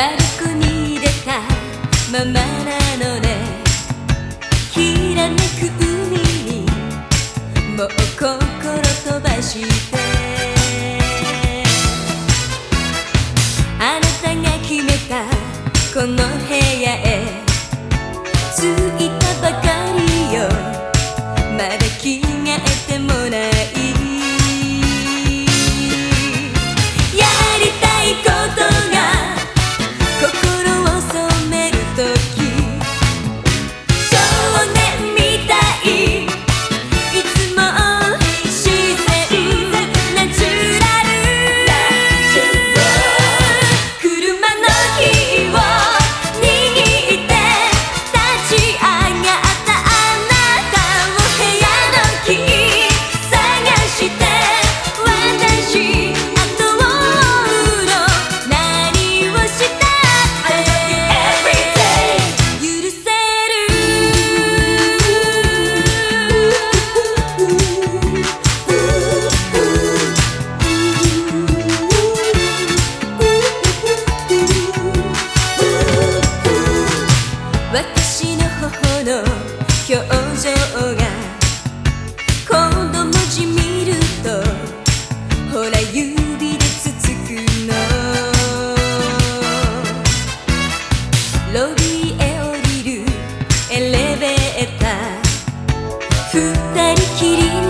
バルコニー出たままなのね。きらめく海にもう心飛ばして。あなたが決めたこの部屋へ。着いたばかりよ。まだ着替えてもない。二人きりの